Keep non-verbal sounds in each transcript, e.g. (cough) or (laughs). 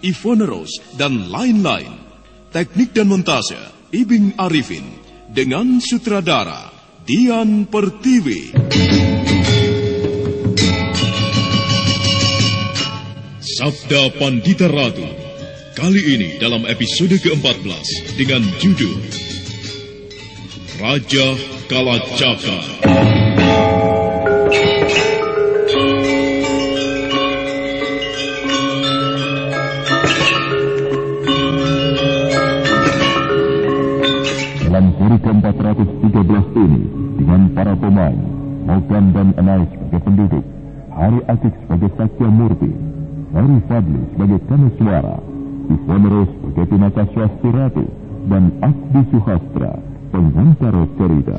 Ivone Rose, dan lain-lain. Teknik dan montase, Ibing Arifin, dengan sutradara, Dian Pertiwi. Sabda Pandita Ratu. Kali ini dalam episode ke-14 dengan judul Raja Kalacaka. Ke-413 ini, dengan para pemain, Mogan dan Anais sebagai penduduk, Hari Akik sebagai Sakya Murti, Hari Fadli sebagai Kamaswara, Ivonero sebagai Pinaka Swasti Ratu, dan Abdi Suhastra, pengantar cerita.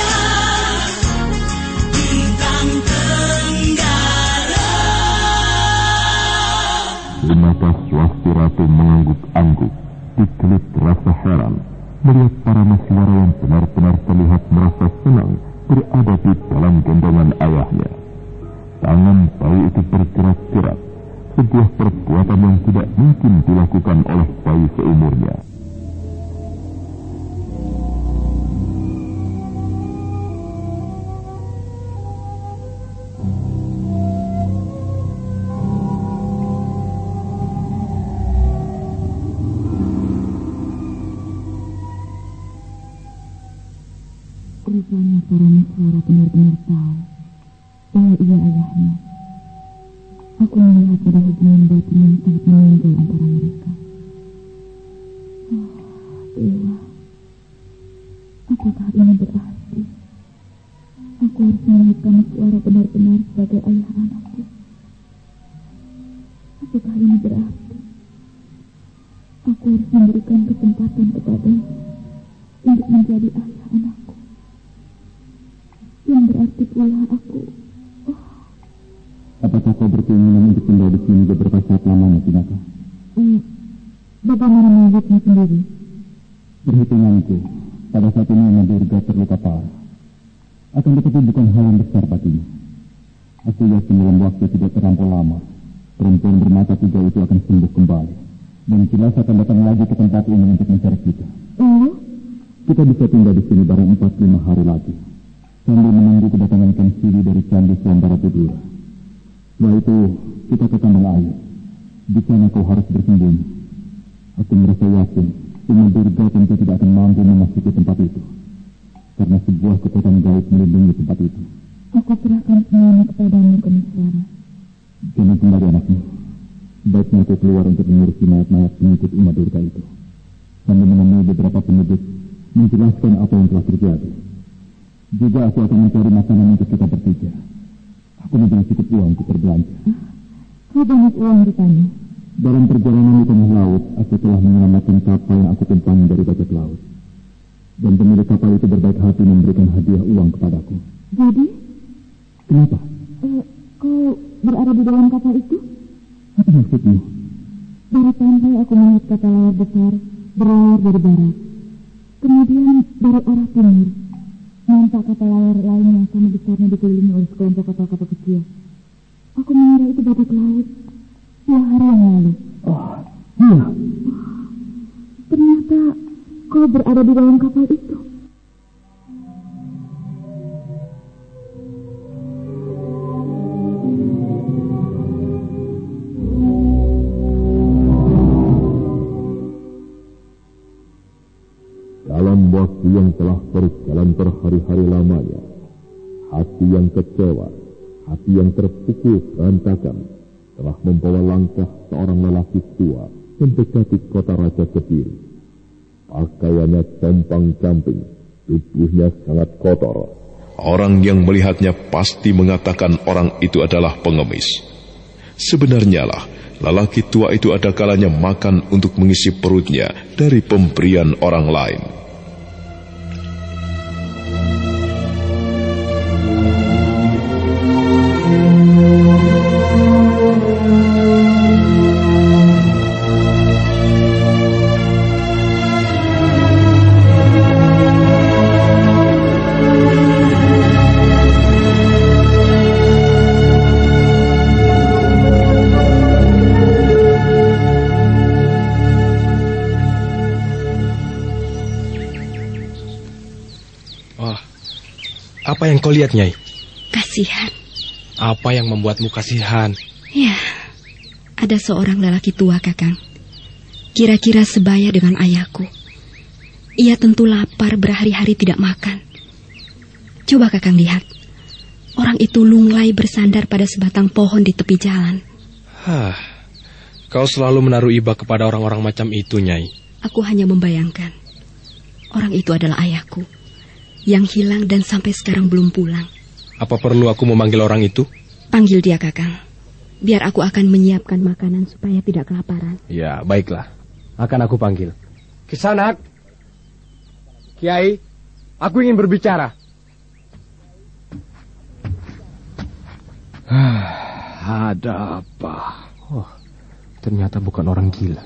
Ratu mengangguk-angguk, dikelit rasa heran melihat para Maswara yang benar-benar terlihat merasa senang berada di dalam gendongan ayahnya. Tangan bayi itu bergerak-gerak, sebuah perbuatan yang tidak mungkin dilakukan oleh bayi seumurnya. Para musyawarah benar-benar tahu bahwa ia ayahnya. Aku melihat ada hubungan batin yang sangat menonjol antara mereka. Oh, dewa. Apakah ini berarti aku harus melihat kamu suara benar-benar sebagai ayah anakku? Apakah ini berarti aku harus memberikan kesempatan kepadanya untuk menjadi ayah anakku? Yang pula aku Apakah kau berkeinginan untuk tinggal di sini beberapa saat lamanya, Pinaka? Eh, bagaimana melihatnya sendiri? Perhitunganku, pada saat ini Nona Durga terluka parah. Akan tetapi bukan hal yang besar baginya. Aku yakin dalam waktu tidak terlampau lama, perempuan bermata tiga itu akan sembuh kembali. Dan jelas akan datang lagi ke tempat ini untuk mencari kita. Oh, Kita bisa tinggal di sini barang empat lima hari lagi. Sambil menunggu kedatangan Kensiri dari Candi Suambara Tudura. Setelah itu, kita ke kandang air. Di sana kau harus bersembunyi. Aku merasa yakin, Uma Durga tentu tidak akan mampu memasuki tempat itu. Karena sebuah kekuatan gaib melindungi tempat itu. aku serahkan semuanya kepadamu, Kemiswara. Jangan kembali anakmu. Baiknya kau keluar untuk mengurusi mayat-mayat pengikut Uma Durga itu. Sambil menemui beberapa penduduk, menjelaskan apa yang telah terjadi. Juga aku akan mencari makanan untuk kita bertiga. Aku mempunyai cukup uang untuk berbelanja. Kau banyak uang sana. Dalam perjalanan di tengah laut, aku telah menyelamatkan kapal yang aku tumpangi dari bajak laut. Dan pemilik kapal itu berbaik hati memberikan hadiah uang kepadaku. Jadi, Kenapa? eh, kau berada di dalam kapal itu? Apa maksudmu? Dari pantai aku melihat kapal layar besar berlayar dari barat. Kemudian dari arah timur, nampak kapal layar lain yang sama besarnya dikelilingi oleh sekelompok kapal-kapal kecil. Aku mengira itu bajak laut dua hari yang lalu. Oh, iya. Ternyata kau berada di dalam kapal itu. Waktu yang telah berjalan berhari-hari lamanya, hati yang kecewa, hati yang terpukul berantakan, telah membawa langkah seorang lelaki tua mendekati kota Raja Kediri. Pakaiannya compang-camping, tubuhnya sangat kotor. Orang yang melihatnya pasti mengatakan orang itu adalah pengemis. Sebenarnya lah, lelaki tua itu ada kalanya makan untuk mengisi perutnya dari pemberian orang lain. Apa yang kau lihat, Nyai? Kasihan. Apa yang membuatmu kasihan? Ya, ada seorang lelaki tua, Kakang. Kira-kira sebaya dengan ayahku. Ia tentu lapar berhari-hari tidak makan. Coba Kakang lihat. Orang itu lunglai bersandar pada sebatang pohon di tepi jalan. Hah, kau selalu menaruh iba kepada orang-orang macam itu, Nyai. Aku hanya membayangkan. Orang itu adalah ayahku. Yang hilang dan sampai sekarang belum pulang. Apa perlu aku memanggil orang itu? Panggil dia, Kakang. Biar aku akan menyiapkan makanan supaya tidak kelaparan. Ya, baiklah. Akan aku panggil. Kisanak. Kiai, aku ingin berbicara. Ada apa? Oh, Ternyata bukan orang gila.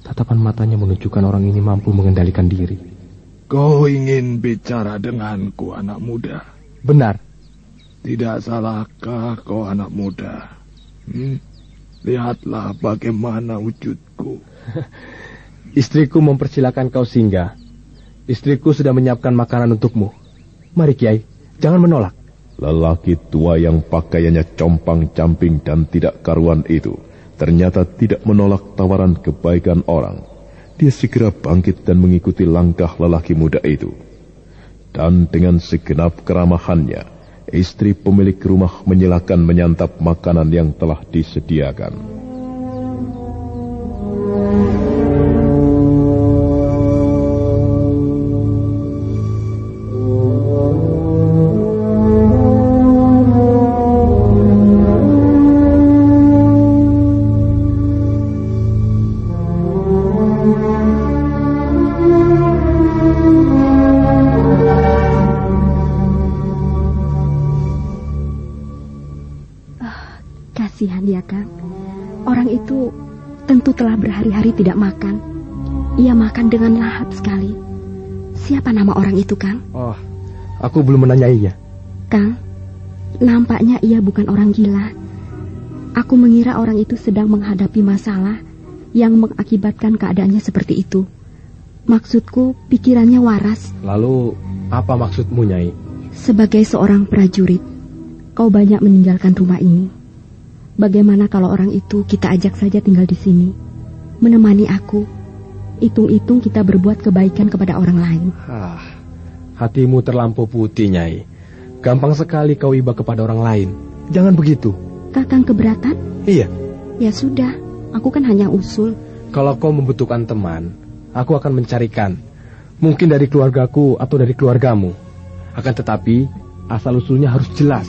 Tatapan matanya menunjukkan orang ini mampu mengendalikan diri. Kau ingin bicara denganku, anak muda? Benar. Tidak salahkah kau anak muda? Hmm? Lihatlah bagaimana wujudku. (laughs) Istriku mempersilahkan kau singgah. Istriku sudah menyiapkan makanan untukmu. Mari Kiai, jangan menolak. Lelaki tua yang pakaiannya compang-camping dan tidak karuan itu ternyata tidak menolak tawaran kebaikan orang. Dia segera bangkit dan mengikuti langkah lelaki muda itu. Dan dengan segenap keramahannya, istri pemilik rumah menyilakan menyantap makanan yang telah disediakan. Aku belum menanyainya. Kang, nampaknya ia bukan orang gila. Aku mengira orang itu sedang menghadapi masalah yang mengakibatkan keadaannya seperti itu. Maksudku, pikirannya waras. Lalu, apa maksudmu, Nyai? Sebagai seorang prajurit, kau banyak meninggalkan rumah ini. Bagaimana kalau orang itu kita ajak saja tinggal di sini? menemani aku. Hitung-hitung kita berbuat kebaikan kepada orang lain. Ah, hatimu terlampau putih, Nyai. Gampang sekali kau iba kepada orang lain. Jangan begitu. Kakang keberatan? Iya. Ya sudah, aku kan hanya usul. Kalau kau membutuhkan teman, aku akan mencarikan. Mungkin dari keluargaku atau dari keluargamu. Akan tetapi, asal-usulnya harus jelas.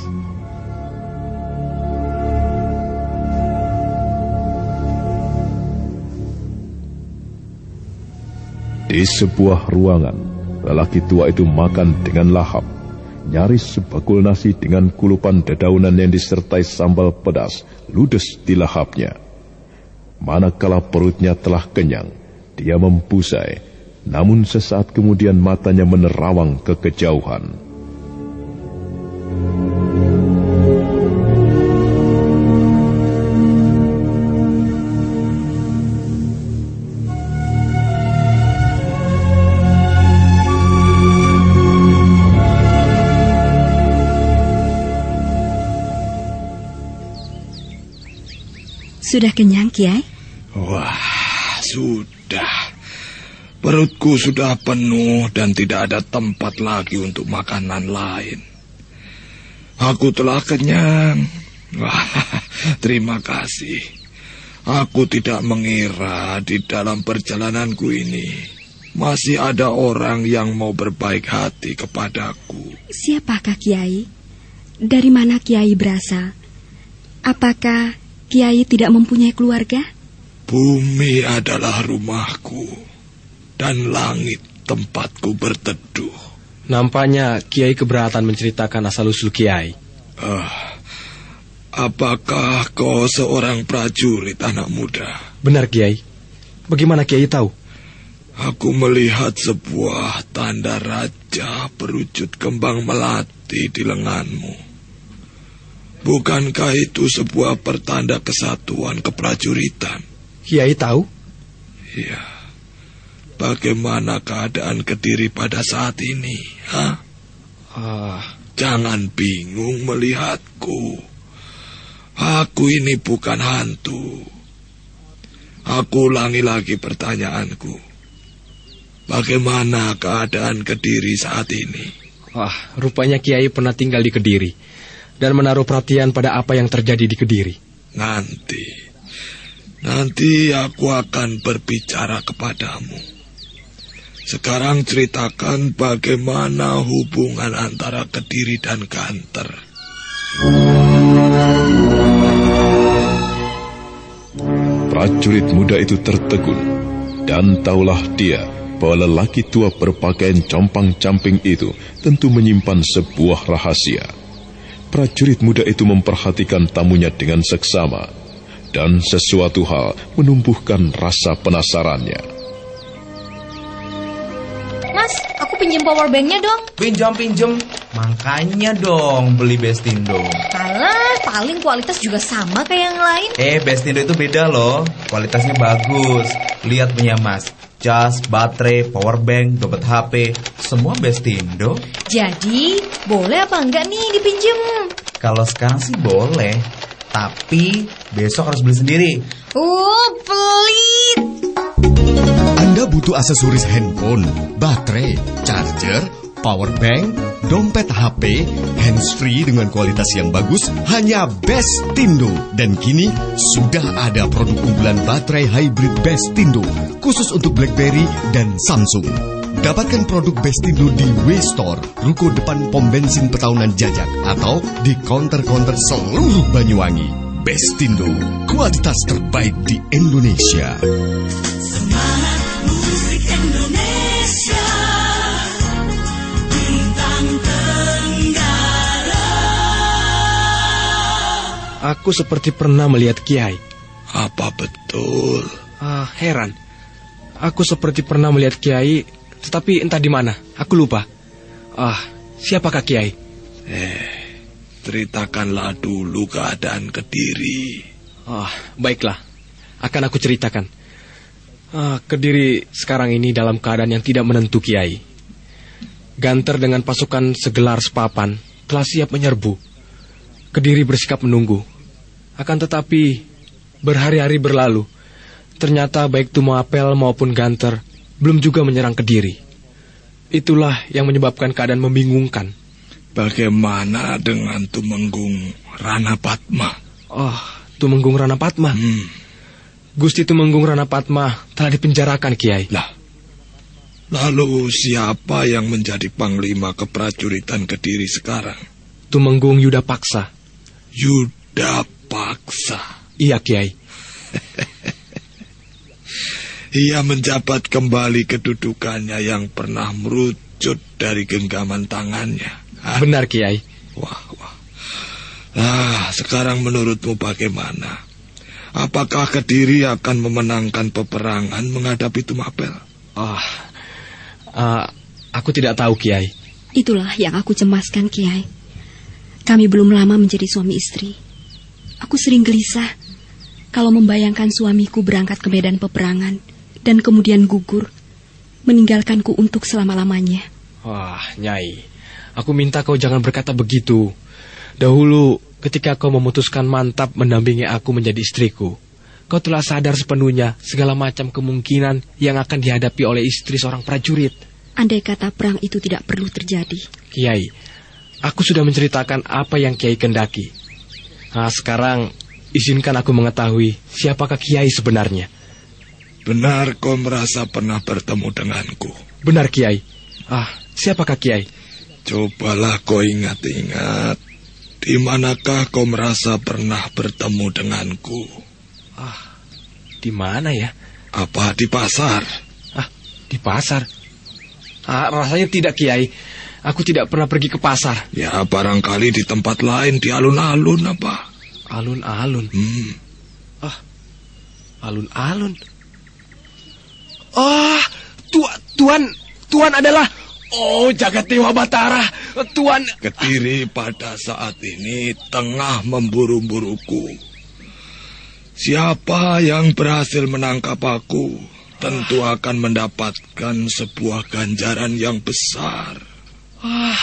Di sebuah ruangan, lelaki tua itu makan dengan lahap. Nyaris sebakul nasi dengan kulupan dedaunan yang disertai sambal pedas ludes di lahapnya. Manakala perutnya telah kenyang, dia mempusai, namun sesaat kemudian matanya menerawang ke kejauhan. Sudah kenyang, Kiai? Wah, sudah. Perutku sudah penuh dan tidak ada tempat lagi untuk makanan lain. Aku telah kenyang. Wah, (laughs) terima kasih. Aku tidak mengira di dalam perjalananku ini masih ada orang yang mau berbaik hati kepadaku. Siapakah Kiai? Dari mana Kiai berasal? Apakah Kiai tidak mempunyai keluarga? Bumi adalah rumahku dan langit tempatku berteduh. Nampaknya Kiai keberatan menceritakan asal-usul Kiai. Uh, apakah kau seorang prajurit anak muda? Benar Kiai. Bagaimana Kiai tahu? Aku melihat sebuah tanda raja berwujud kembang melati di lenganmu. Bukankah itu sebuah pertanda kesatuan keprajuritan? Kiai tahu? Iya. Bagaimana keadaan Kediri pada saat ini, ha? Ah. Jangan bingung melihatku. Aku ini bukan hantu. Aku ulangi lagi pertanyaanku. Bagaimana keadaan Kediri saat ini? Wah, rupanya Kiai pernah tinggal di Kediri dan menaruh perhatian pada apa yang terjadi di Kediri. Nanti, nanti aku akan berbicara kepadamu. Sekarang ceritakan bagaimana hubungan antara Kediri dan Ganter. Prajurit muda itu tertegun, dan taulah dia bahwa lelaki tua berpakaian compang-camping itu tentu menyimpan sebuah rahasia. Prajurit muda itu memperhatikan tamunya dengan seksama. dan sesuatu hal menumbuhkan rasa penasarannya. Mas, aku pinjam power banknya dong. Pinjam pinjam, makanya dong beli Bestindo. Alah, paling kualitas juga sama kayak yang lain. Eh, Bestindo itu beda loh, kualitasnya bagus. Lihat punya Mas, cas, baterai, power bank, dompet HP, semua Bestindo. Jadi, boleh apa enggak nih dipinjem? Kalau sekarang sih boleh, tapi besok harus beli sendiri. Uh, pelit. Anda butuh aksesoris handphone, baterai, charger, power bank, dompet HP, handsfree dengan kualitas yang bagus hanya Bestindo. Dan kini sudah ada produk unggulan baterai hybrid Bestindo khusus untuk BlackBerry dan Samsung. Dapatkan produk Bestindo di W-Store, ruko depan pom bensin Petaunan Jajak, atau di counter-counter seluruh Banyuwangi. Bestindo, kualitas terbaik di Indonesia. Semangat musik Indonesia Aku seperti pernah melihat Kiai. Apa betul? Ah, heran. Aku seperti pernah melihat Kiai, tetapi entah di mana. Aku lupa. Ah, siapakah Kiai? Eh, ceritakanlah dulu keadaan Kediri. Ah, baiklah. Akan aku ceritakan. Ah, Kediri sekarang ini dalam keadaan yang tidak menentu Kiai. Ganter dengan pasukan segelar sepapan telah siap menyerbu. Kediri bersikap menunggu. Akan tetapi berhari-hari berlalu. Ternyata baik Tumapel maupun Ganter belum juga menyerang Kediri. Itulah yang menyebabkan keadaan membingungkan. Bagaimana dengan Tumenggung Rana Patma? Oh, Tumenggung Rana Patma. Hmm. Gusti Tumenggung Rana Patma telah dipenjarakan, Kiai. Lah, lalu siapa yang menjadi panglima keprajuritan Kediri sekarang? Tumenggung Yuda Paksa. Yuda Paksa. Iya, Kiai. (laughs) Ia menjabat kembali kedudukannya yang pernah merucut dari genggaman tangannya. Hah? Benar, Kiai. Wah, wah. Ah, sekarang menurutmu bagaimana? Apakah Kediri akan memenangkan peperangan menghadapi Tumapel? Ah, ah, aku tidak tahu, Kiai. Itulah yang aku cemaskan, Kiai. Kami belum lama menjadi suami istri. Aku sering gelisah kalau membayangkan suamiku berangkat ke medan peperangan dan kemudian gugur, meninggalkanku untuk selama-lamanya. Wah, Nyai. Aku minta kau jangan berkata begitu. Dahulu, ketika kau memutuskan mantap mendampingi aku menjadi istriku, kau telah sadar sepenuhnya segala macam kemungkinan yang akan dihadapi oleh istri seorang prajurit. Andai kata perang itu tidak perlu terjadi. Kiai, aku sudah menceritakan apa yang Kiai kendaki. Nah, sekarang izinkan aku mengetahui siapakah Kiai sebenarnya. Benar kau merasa pernah bertemu denganku? Benar, Kiai. Ah, siapakah Kiai? Cobalah kau ingat-ingat. Di manakah kau merasa pernah bertemu denganku? Ah, di mana ya? Apa di pasar? Ah, di pasar. Ah, rasanya tidak, Kiai. Aku tidak pernah pergi ke pasar. Ya, barangkali di tempat lain, di alun-alun apa? Alun-alun. Hmm. Ah, alun-alun. Ah, tuan, tuan, tuan adalah Oh, jagat Dewa Batara, Tuan. Kediri pada saat ini tengah memburu-buruku. Siapa yang berhasil menangkap aku tentu akan mendapatkan sebuah ganjaran yang besar. Ah,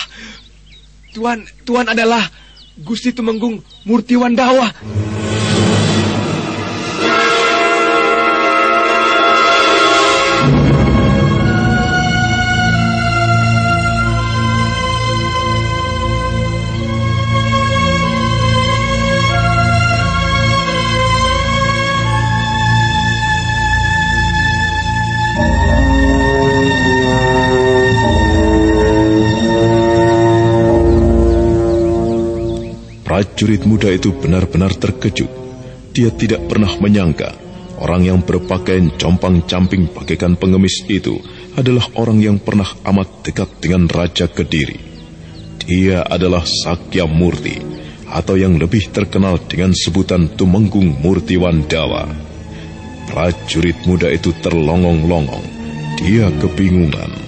Tuan, Tuan adalah Gusti Tumenggung Murtiwandawa. Prajurit muda itu benar-benar terkejut. Dia tidak pernah menyangka orang yang berpakaian compang-camping bagaikan pengemis itu adalah orang yang pernah amat dekat dengan Raja Kediri. Dia adalah Sakya Murti, atau yang lebih terkenal dengan sebutan Tumenggung Murtiwandawa. Prajurit muda itu terlongong-longong. Dia kebingungan.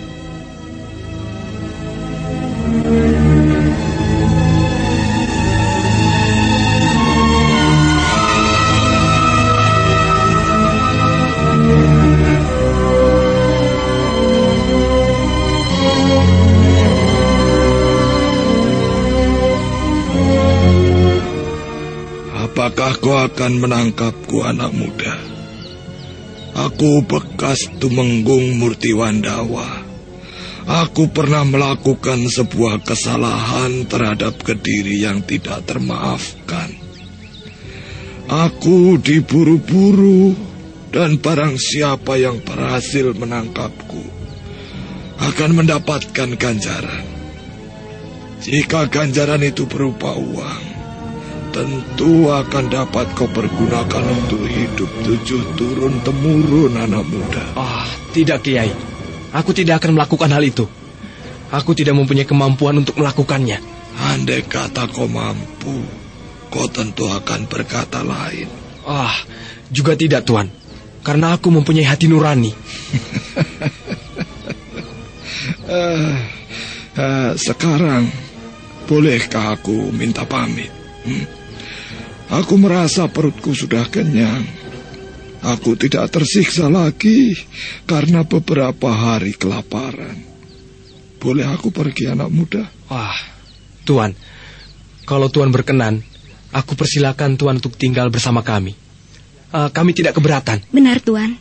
Akan menangkapku anak muda? Aku bekas Tumenggung Murtiwandawa. Aku pernah melakukan sebuah kesalahan terhadap kediri yang tidak termaafkan. Aku diburu-buru dan barang siapa yang berhasil menangkapku akan mendapatkan ganjaran. Jika ganjaran itu berupa uang, tentu akan dapat kau pergunakan untuk hidup tujuh turun temurun anak muda. Ah, tidak Kiai. Aku tidak akan melakukan hal itu. Aku tidak mempunyai kemampuan untuk melakukannya. Andai kata kau mampu, kau tentu akan berkata lain. Ah, juga tidak Tuan. Karena aku mempunyai hati nurani. Eh, (laughs) eh, sekarang, bolehkah aku minta pamit? Hmm? Aku merasa perutku sudah kenyang. Aku tidak tersiksa lagi karena beberapa hari kelaparan. Boleh aku pergi anak muda? Wah, Tuan, kalau Tuan berkenan, aku persilakan Tuan untuk tinggal bersama kami. Uh, kami tidak keberatan. Benar, Tuan.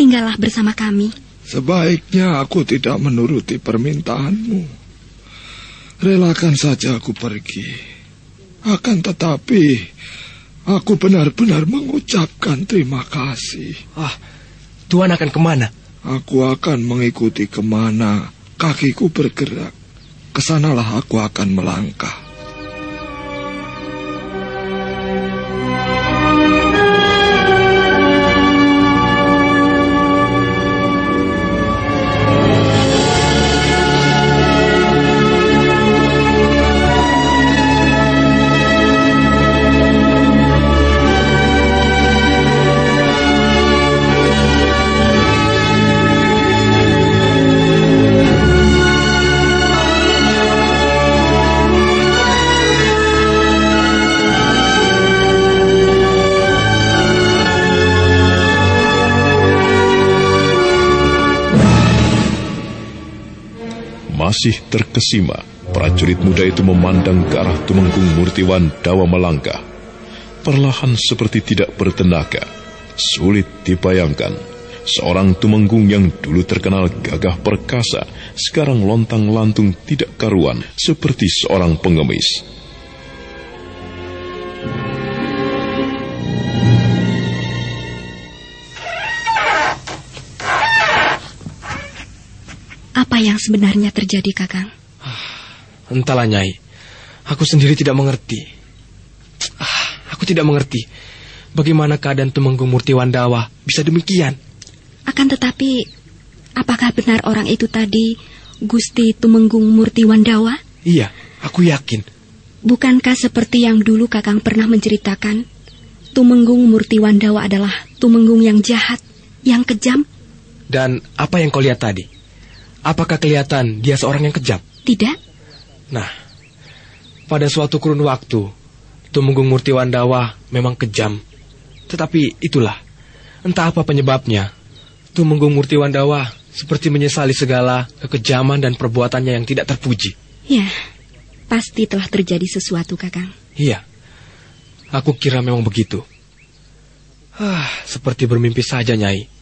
Tinggallah bersama kami. Sebaiknya aku tidak menuruti permintaanmu. Relakan saja aku pergi. Akan tetapi, Aku benar-benar mengucapkan terima kasih. Ah, Tuhan akan ke mana? Aku akan mengikuti ke mana kakiku bergerak. Ke sanalah aku akan melangkah. Masih terkesima, prajurit muda itu memandang ke arah Tumenggung Murtiwan Dawa melangkah. Perlahan seperti tidak bertenaga, sulit dibayangkan. Seorang Tumenggung yang dulu terkenal gagah perkasa, sekarang lontang-lantung tidak karuan seperti seorang pengemis. Apa yang sebenarnya terjadi, Kakang? Entahlah, Nyai. Aku sendiri tidak mengerti. Ah, aku tidak mengerti. Bagaimana keadaan Tumenggung Murtiwandawa bisa demikian? Akan tetapi, apakah benar orang itu tadi Gusti Tumenggung Murtiwandawa? Iya, aku yakin. Bukankah seperti yang dulu Kakang pernah menceritakan, Tumenggung Murtiwandawa adalah Tumenggung yang jahat, yang kejam? Dan apa yang kau lihat tadi? Apakah kelihatan dia seorang yang kejam? Tidak. Nah, pada suatu kurun waktu, Tumenggung Murtiwandawa memang kejam. Tetapi itulah, entah apa penyebabnya, Tumenggung Murtiwandawa seperti menyesali segala kekejaman dan perbuatannya yang tidak terpuji. Ya, pasti telah terjadi sesuatu, Kakang. Iya, aku kira memang begitu. Ah, seperti bermimpi saja, Nyai.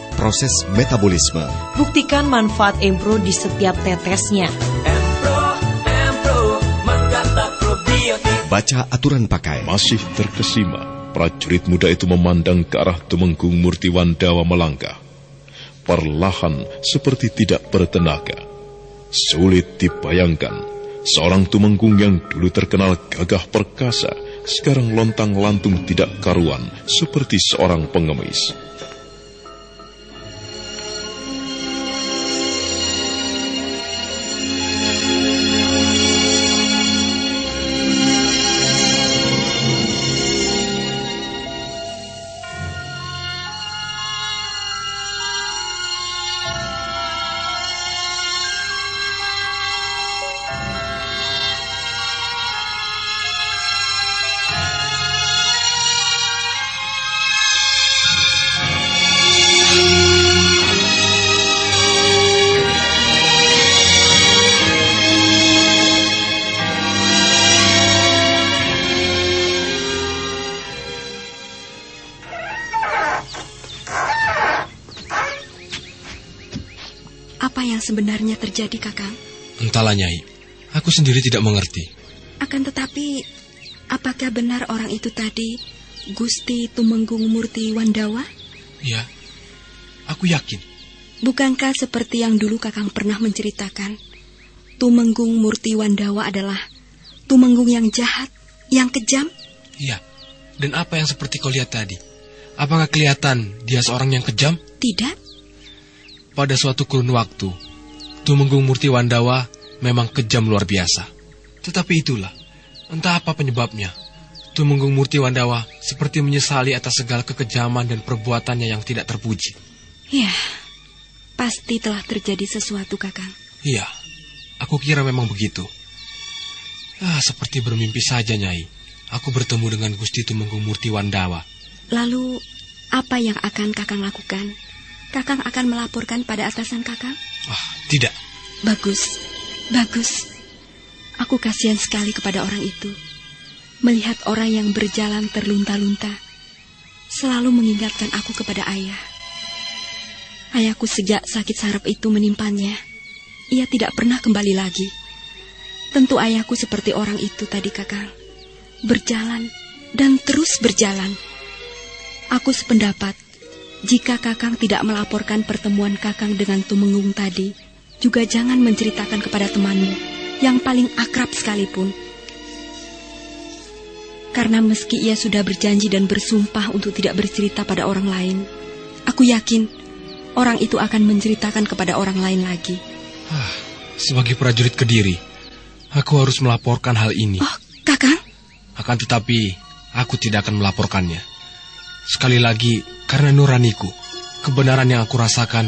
proses metabolisme. Buktikan manfaat Empro di setiap tetesnya. Baca aturan pakai. Masih terkesima, prajurit muda itu memandang ke arah Tumenggung Murtiwandawa melangkah. Perlahan seperti tidak bertenaga. Sulit dibayangkan Seorang tumenggung yang dulu terkenal gagah perkasa, sekarang lontang-lantung tidak karuan seperti seorang pengemis. Apa yang sebenarnya terjadi, Kakang? Entahlah, Nyai. Aku sendiri tidak mengerti. Akan tetapi, apakah benar orang itu tadi Gusti Tumenggung Murti Wandawa? Ya, aku yakin. Bukankah seperti yang dulu Kakang pernah menceritakan, Tumenggung Murti Wandawa adalah Tumenggung yang jahat, yang kejam? Iya. Dan apa yang seperti kau lihat tadi? Apakah kelihatan dia seorang yang kejam? Tidak. Pada suatu kurun waktu, Tumenggung Murti Wandawa memang kejam luar biasa. Tetapi itulah, entah apa penyebabnya, Tumenggung Murti Wandawa seperti menyesali atas segala kekejaman dan perbuatannya yang tidak terpuji. Ya, pasti telah terjadi sesuatu, Kakang. Iya, aku kira memang begitu. Ah, seperti bermimpi saja, Nyai. Aku bertemu dengan Gusti Tumenggung Murti Wandawa. Lalu, apa yang akan Kakang lakukan? Kakang akan melaporkan pada atasan Kakang? Ah, tidak. Bagus, bagus. Aku kasihan sekali kepada orang itu. Melihat orang yang berjalan terlunta-lunta, selalu mengingatkan aku kepada ayah. Ayahku sejak sakit saraf itu menimpannya, ia tidak pernah kembali lagi. Tentu ayahku seperti orang itu tadi, Kakang. Berjalan dan terus berjalan. Aku sependapat, jika Kakang tidak melaporkan pertemuan Kakang dengan Tumenggung tadi, juga jangan menceritakan kepada temanmu yang paling akrab sekalipun. Karena meski ia sudah berjanji dan bersumpah untuk tidak bercerita pada orang lain, aku yakin orang itu akan menceritakan kepada orang lain lagi. Ah, sebagai prajurit Kediri, aku harus melaporkan hal ini. Oh, Kakang? Akan tetapi, aku tidak akan melaporkannya. Sekali lagi, karena nuraniku, kebenaran yang aku rasakan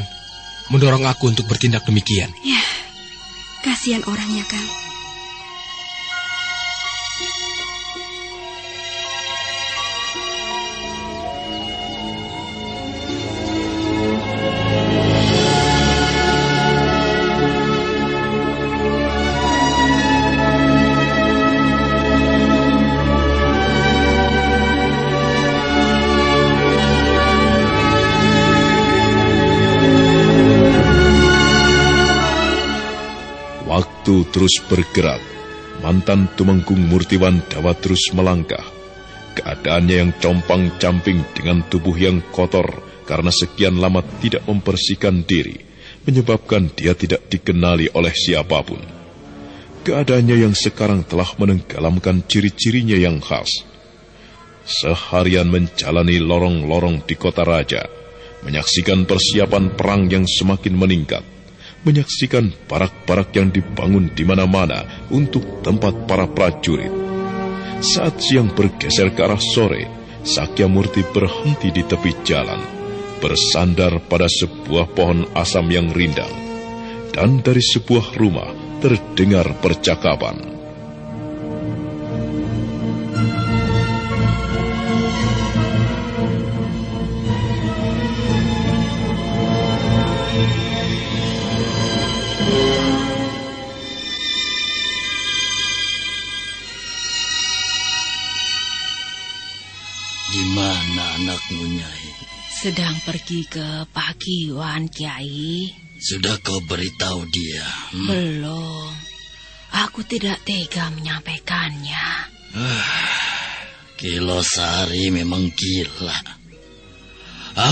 mendorong aku untuk bertindak demikian. Ya, kasihan orangnya, Kang. Waktu terus bergerak. Mantan Tumenggung Murtiwan Dawa terus melangkah. Keadaannya yang compang-camping dengan tubuh yang kotor karena sekian lama tidak membersihkan diri, menyebabkan dia tidak dikenali oleh siapa pun. Keadaannya yang sekarang telah menenggelamkan ciri-cirinya yang khas. Seharian menjalani lorong-lorong di kota raja, menyaksikan persiapan perang yang semakin meningkat, menyaksikan barak-barak yang dibangun di mana-mana untuk tempat para prajurit. Saat siang bergeser ke arah sore, Sakya Murti berhenti di tepi jalan. bersandar pada sebuah pohon asam yang rindang, dan dari sebuah rumah terdengar percakapan. Sedang pergi ke Pakiwan, Kiai. Sudah kau beritahu dia? Hmm? Belum. Aku tidak tega menyampaikannya. Kilosari memang gila.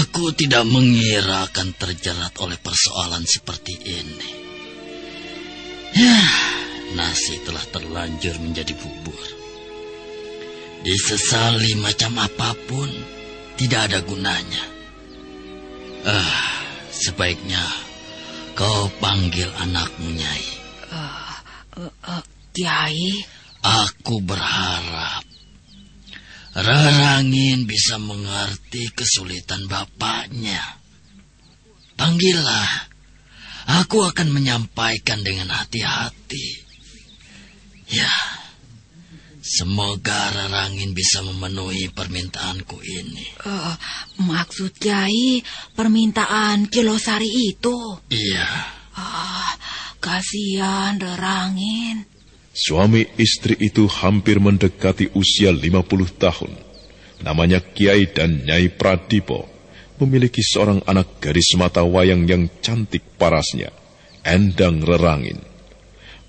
Aku tidak mengira akan terjerat oleh persoalan seperti ini. Ya, nasi telah terlanjur menjadi bubur. Disesali macam apa pun tidak ada gunanya. Ah, sebaiknya kau panggil anakmu Nyai. Uh, uh, uh, Kiai, aku berharap Rarangin bisa mengerti kesulitan bapaknya. Panggillah. Aku akan menyampaikan dengan hati-hati. Ya, Semoga Rarangin bisa memenuhi permintaanku ini. Uh, maksud Kiai, permintaan Kilosari itu? Iya. Ah, kasihan Rarangin. Suami istri itu hampir mendekati usia 50 tahun. Namanya Kiai dan Nyai Pradipo. Memiliki seorang anak gadis mata wayang yang cantik parasnya. Endang Rerangin.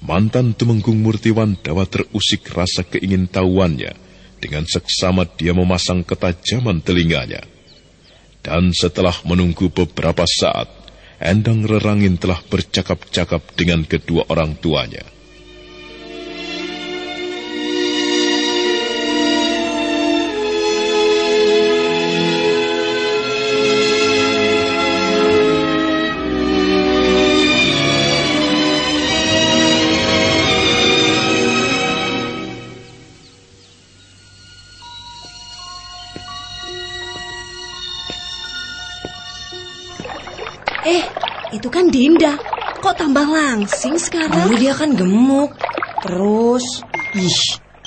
Mantan Tumenggung Murtiwan Dawa terusik rasa keingintahuannya dengan seksama dia memasang ketajaman telinganya. Dan setelah menunggu beberapa saat, Endang Rerangin telah bercakap-cakap dengan kedua orang tuanya. Itu kan Dinda. Kok tambah langsing sekarang? Dulu dia kan gemuk. Terus, ih,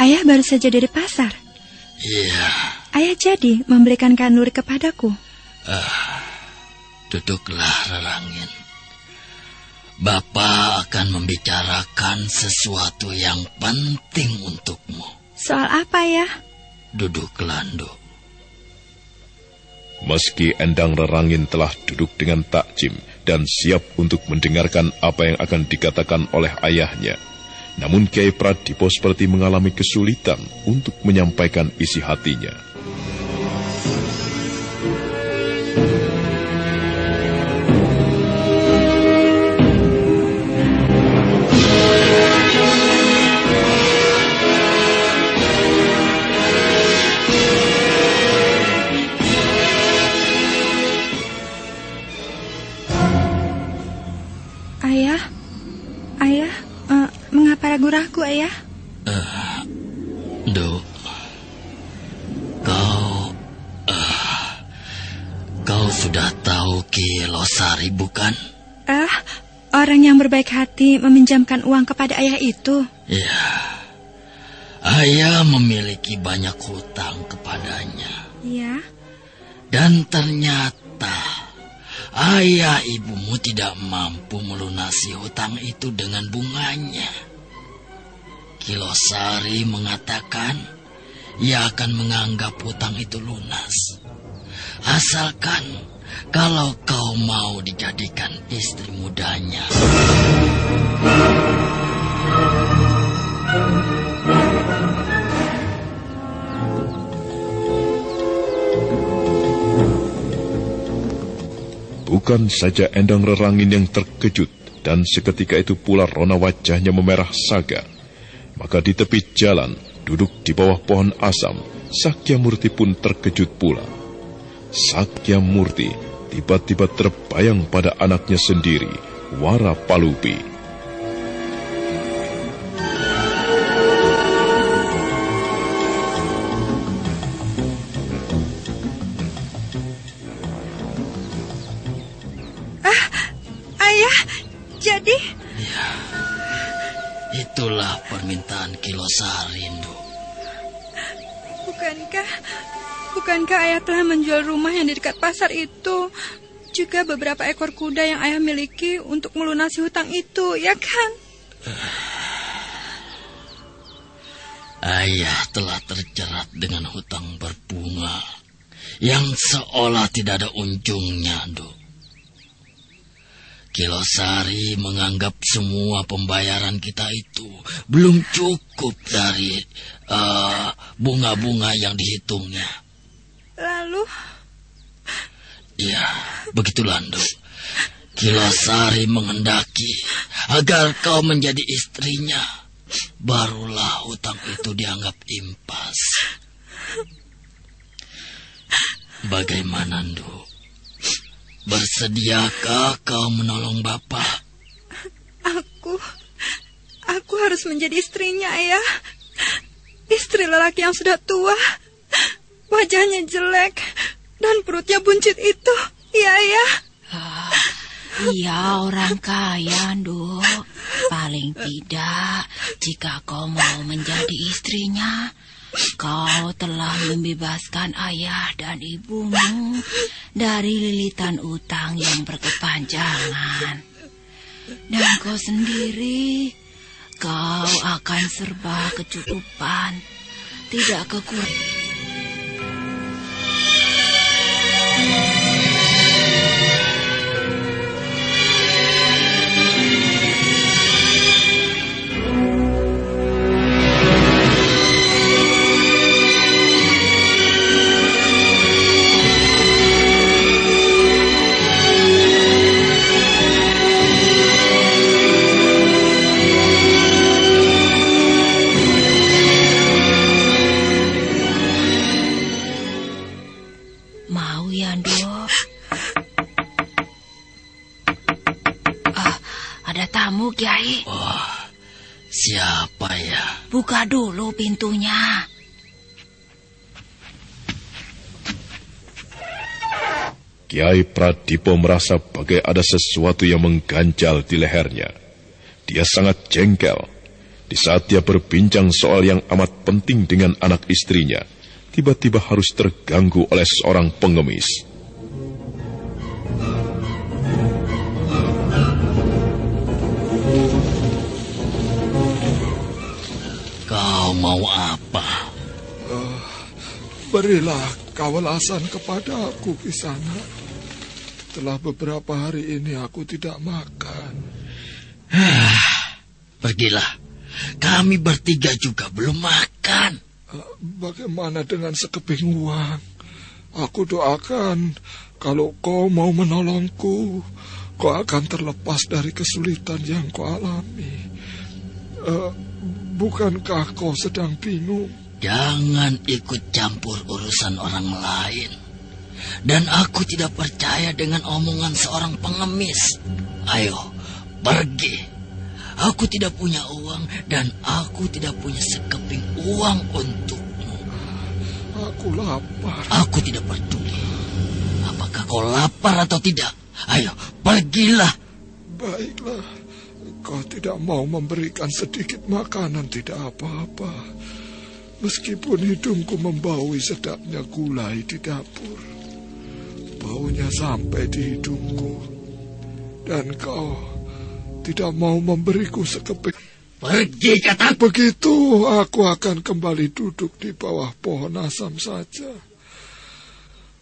ayah baru saja dari pasar. Iya. Ayah jadi membelikan kanuri kepadaku. Ah, duduklah Rarangin. Bapak akan membicarakan sesuatu yang penting untukmu. Soal apa ya? Duduklah, Nduk. Meski Endang Rerangin telah duduk dengan takjim dan siap untuk mendengarkan apa yang akan dikatakan oleh ayahnya, namun Kiai Pradipo seperti mengalami kesulitan untuk menyampaikan isi hatinya. Ragu-ragu ayah? Uh, Nduk, kau, uh, kau sudah tahu Ki Losari bukan? Ah, orang yang berbaik hati meminjamkan uang kepada ayah itu? Ya, ayah memiliki banyak hutang kepadanya. Iya. Dan ternyata ayah ibumu tidak mampu melunasi hutang itu dengan bunganya. Kilosari mengatakan ia akan menganggap hutang itu lunas. Asalkan kalau kau mau dijadikan istri mudanya. Bukan saja Endang Rerangin yang terkejut dan seketika itu pula rona wajahnya memerah saga. Maka di tepi jalan, duduk di bawah pohon asam, Sakya Murti pun terkejut pula. Sakya Murti tiba-tiba terbayang pada anaknya sendiri, Wara Palupi. Ah, ayah, jadi Itulah permintaan Kilosari, Nduk. bukankah bukankah ayah telah menjual rumah yang di dekat pasar itu? Juga beberapa ekor kuda yang ayah miliki untuk melunasi hutang itu, ya kan? Ayah telah terjerat dengan hutang berbunga yang seolah tidak ada ujungnya, Nduk. Kilosari menganggap semua pembayaran kita itu belum cukup dari eh, bunga-bunga yang dihitungnya. Lalu Ya, begitulah, Nduk. Kilosari menghendaki agar kau menjadi istrinya. Barulah hutang itu dianggap impas. Bagaimana, Nduk? Bersediakah kau menolong Bapak? aku aku harus menjadi istrinya, ayah. Istri lelaki yang sudah tua, wajahnya jelek, dan perutnya buncit itu. Iya, ayah. Iya orang kaya, Nduk. Paling tidak, jika kau mau menjadi istrinya, kau telah membebaskan ayah dan ibumu dari lilitan utang yang berkepanjangan. Dan kau sendiri, kau akan serba kecukupan, tidak kekurangan. Siapa ya? Buka dulu pintunya. Kiai Pradipo merasa bagai ada sesuatu yang mengganjal di lehernya. Dia sangat jengkel. Di saat dia berbincang soal yang amat penting dengan anak istrinya, tiba-tiba harus terganggu oleh seorang pengemis. Mau apa? Eh, berilah kawalasan kepada aku di sana. Telah beberapa hari ini aku tidak makan. Pergilah. Kami bertiga juga belum makan. Eh, Bagaimana dengan sekeping uang? Aku doakan kalau kau mau menolongku, kau akan terlepas dari kesulitan yang kau alami. Eh, bukankah kau sedang bingung? Jangan ikut campur urusan orang lain. Dan aku tidak percaya dengan omongan seorang pengemis. Ayo, pergi. Aku tidak punya uang dan aku tidak punya sekeping uang untukmu. Aku lapar. Aku tidak peduli. Apakah kau lapar atau tidak? Ayo, pergilah. Baiklah, kau tidak mau memberikan sedikit makanan tidak apa-apa. Meskipun hidungku membaui sedapnya gulai di dapur. Baunya sampai di hidungku. Dan kau tidak mau memberiku sekeping. Pergi kata. Begitu aku akan kembali duduk di bawah pohon asam saja.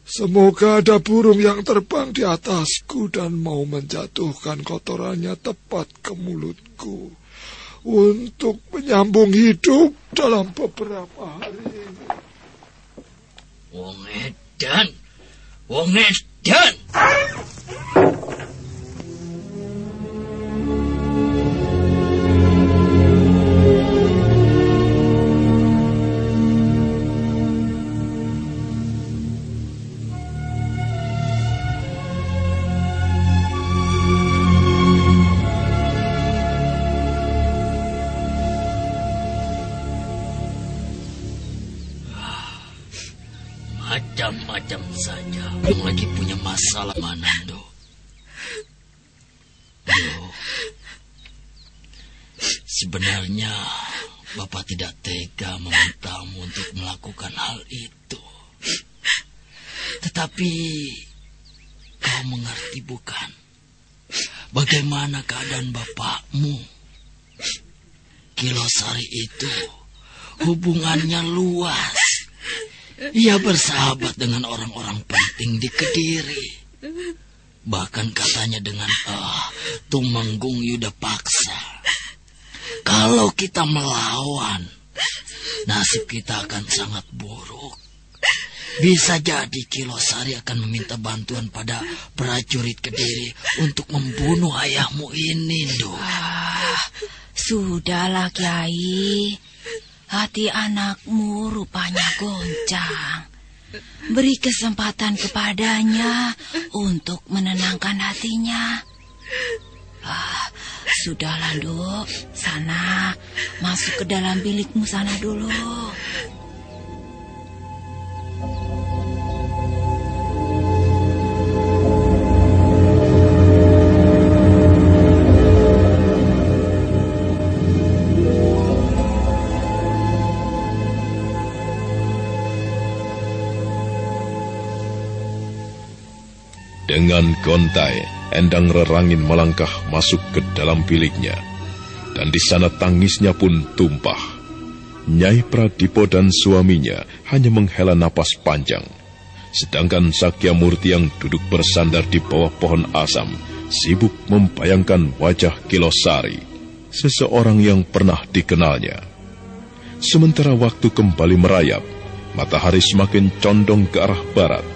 Semoga ada burung yang terbang di atasku dan mau menjatuhkan kotorannya tepat ke mulutku untuk menyambung hidup dalam beberapa hari. Wong Edan, Wong Edan. Keadaan bapakmu? Kilosari itu hubungannya luas. Ia bersahabat dengan orang-orang penting di Kediri. Bahkan katanya dengan ah, Tumenggung Yuda Paksa. Kalau kita melawan, nasib kita akan sangat buruk. Bisa jadi Kilosari akan meminta bantuan pada prajurit Kediri untuk membunuh ayahmu ini, Do. Ah, sudahlah, Kiai. Hati anakmu rupanya goncang. Beri kesempatan kepadanya untuk menenangkan hatinya. Ah, sudahlah, Duk. Sana, masuk ke dalam bilikmu sana dulu. Dengan gontai, Endang Rerangin melangkah masuk ke dalam biliknya. Dan di sana tangisnya pun tumpah. Nyai Pradipo dan suaminya hanya menghela napas panjang. Sedangkan Sakya Murti yang duduk bersandar di bawah pohon asam, sibuk membayangkan wajah Kilosari, seseorang yang pernah dikenalnya. Sementara waktu kembali merayap, matahari semakin condong ke arah barat.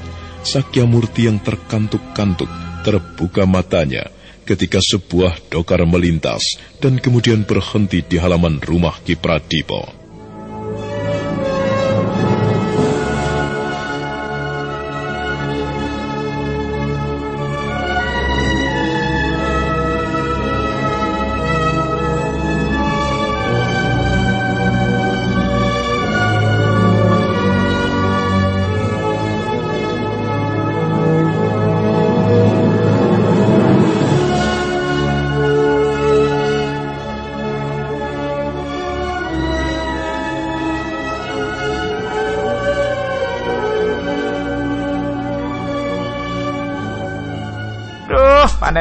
Sakya Murti yang terkantuk-kantuk terbuka matanya ketika sebuah dokar melintas dan kemudian berhenti di halaman rumah Ki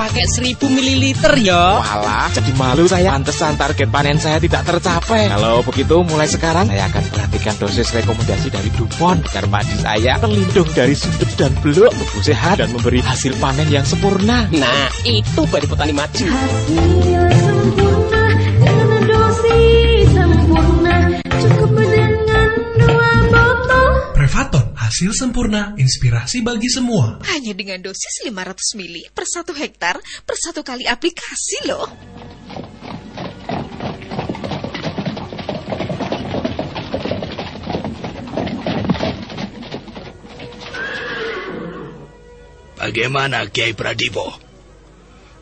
pakai 1000 ml ya. Walah, jadi malu saya. Pantesan target panen saya tidak tercapai. Kalau begitu mulai sekarang saya akan perhatikan dosis rekomendasi dari Dupont agar padi saya terlindung dari sundep dan beluk, tumbuh sehat dan memberi hasil panen yang sempurna. Nah, itu baru petani maju. Hasil sempurna dengan dosis sempurna cukup dengan dua botol. Prevaton Hasil sempurna, inspirasi bagi semua. Hanya dengan dosis 500 mili per satu hektar per satu kali aplikasi loh. Bagaimana Kiai Pradipo?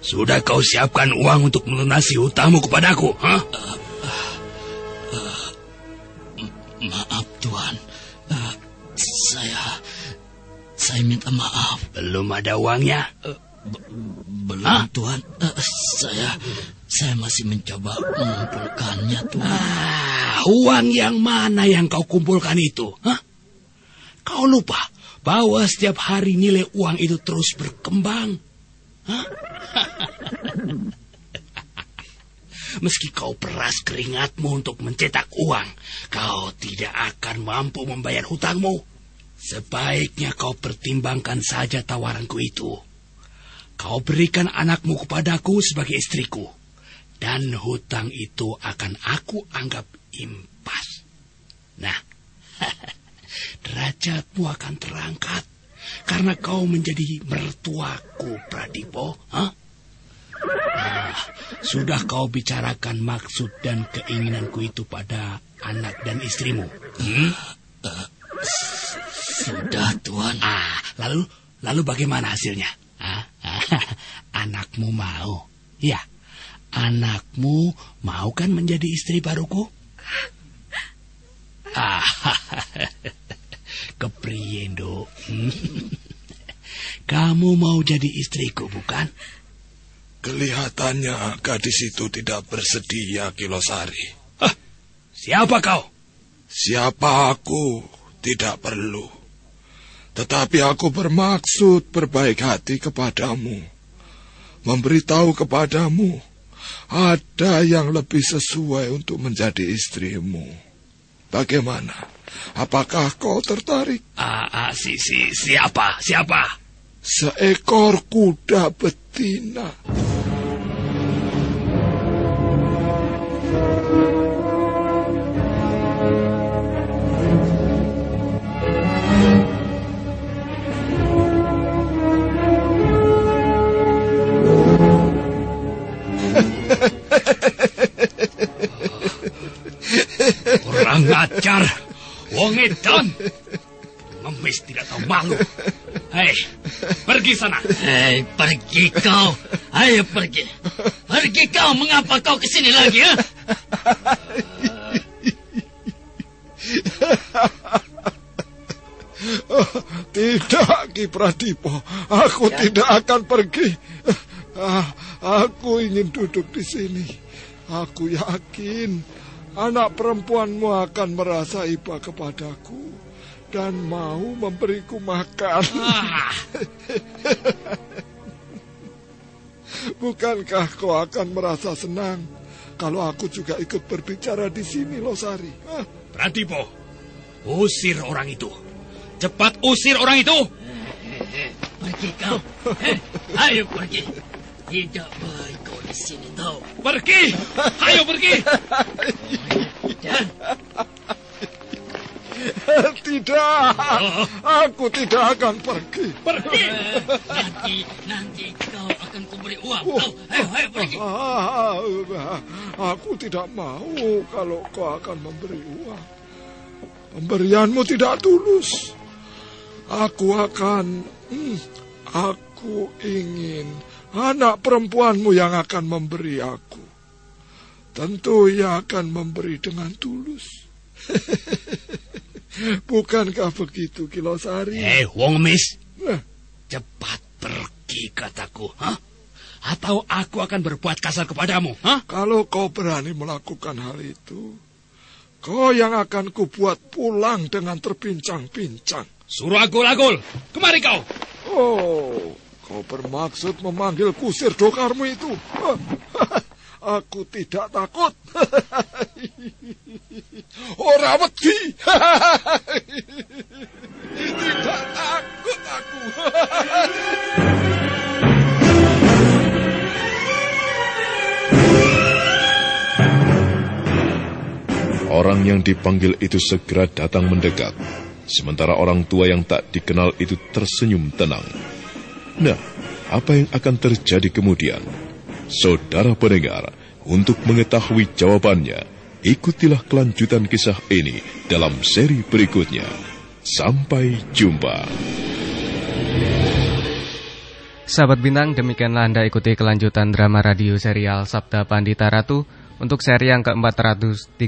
Sudah kau siapkan uang untuk melunasi hutangmu kepadaku, ha? Maaf Tuhan, Eh, saya saya minta maaf. Belum ada uangnya? Belum Tuhan, Eh, saya saya masih mencoba mengumpulkannya Tuhan. Ah, uang yang mana yang kau kumpulkan itu? Hah? Kau lupa bahwa setiap hari nilai uang itu terus berkembang. Hah? (laughs) Meski kau peras keringatmu untuk mencetak uang, kau tidak akan mampu membayar hutangmu. Sebaiknya kau pertimbangkan saja tawaranku itu. Kau berikan anakmu kepadaku sebagai istriku. Dan hutang itu akan aku anggap impas. Nah, (laughs) derajatmu akan terangkat. Karena kau menjadi mertuaku, Pradipo. Hah? Nah, sudah kau bicarakan maksud dan keinginanku itu pada anak dan istrimu? Hmm? Sudah Tuhan. Ah, lalu lalu bagaimana hasilnya? Ah, anakmu mau? Ya, anakmu mau kan menjadi istri baruku? Ah, kepriendo. Hmm? Kamu mau jadi istriku, bukan? Kelihatannya gadis itu tidak bersedia, Kilosari. Siapa kau? Siapa aku tidak perlu. Tetapi aku bermaksud berbaik hati kepadamu. Memberitahu kepadamu, ada yang lebih sesuai untuk menjadi istrimu. Bagaimana? Apakah kau tertarik? Ah, ah, si, si, siapa? Siapa? Seekor kuda betina. Kurang ajar. Wong edan. Ngemis tidak tahu malu. Hei, pergi sana. Hei, pergi kau. Ayo pergi. Pergi kau. Mengapa kau ke sini lagi, ya? Oh, (laughs) tidak, Ki Pradipo. Aku tidak akan pergi. Ah, aku ingin duduk di sini. Aku yakin anak perempuanmu akan merasa iba kepadaku dan mau memberiku makan. Bukankah kau akan merasa senang kalau aku juga ikut berbicara di sini, Losari? Hah? Pradipo, usir orang itu. Cepat usir orang itu. Pergi kau. Eh, ayo pergi. Tidak baik kau di sini tahu. Pergi. Ayo pergi. Tidak, aku tidak akan pergi. Pergi. Nanti, nanti kau akan kuberi uang. Oh. Tahu? Ayo, ayo pergi. Aku tidak mau kalau kau akan memberi uang. Pemberianmu tidak tulus. Aku akan, hmm, aku ingin anak perempuanmu yang akan memberi aku. Tentu ia akan memberi dengan tulus. (laughs) Bukankah begitu, Kilosari? Eh, Wong Mis. Eh. Cepat pergi kataku. Hah? Atau aku akan berbuat kasar kepadamu. Hah? Kalau kau berani melakukan hal itu, kau yang akan kubuat pulang dengan terpincang-pincang. Suruh agul-agul. Kemari kau. Oh, kau bermaksud memanggil kusir dokarmu itu? (laughs) Aku tidak takut. (laughs) Ora wedi. (laughs) tidak takut aku. Orang yang dipanggil itu segera datang mendekat. sementara orang tua yang tak dikenal itu tersenyum tenang. Nah, apa yang akan terjadi kemudian? Saudara pendengar, untuk mengetahui jawabannya, ikutilah kelanjutan kisah ini dalam seri berikutnya. Sampai jumpa. Sahabat Bintang, demikianlah Anda ikuti kelanjutan drama radio serial Sabda Pandita Ratu untuk seri yang ke-430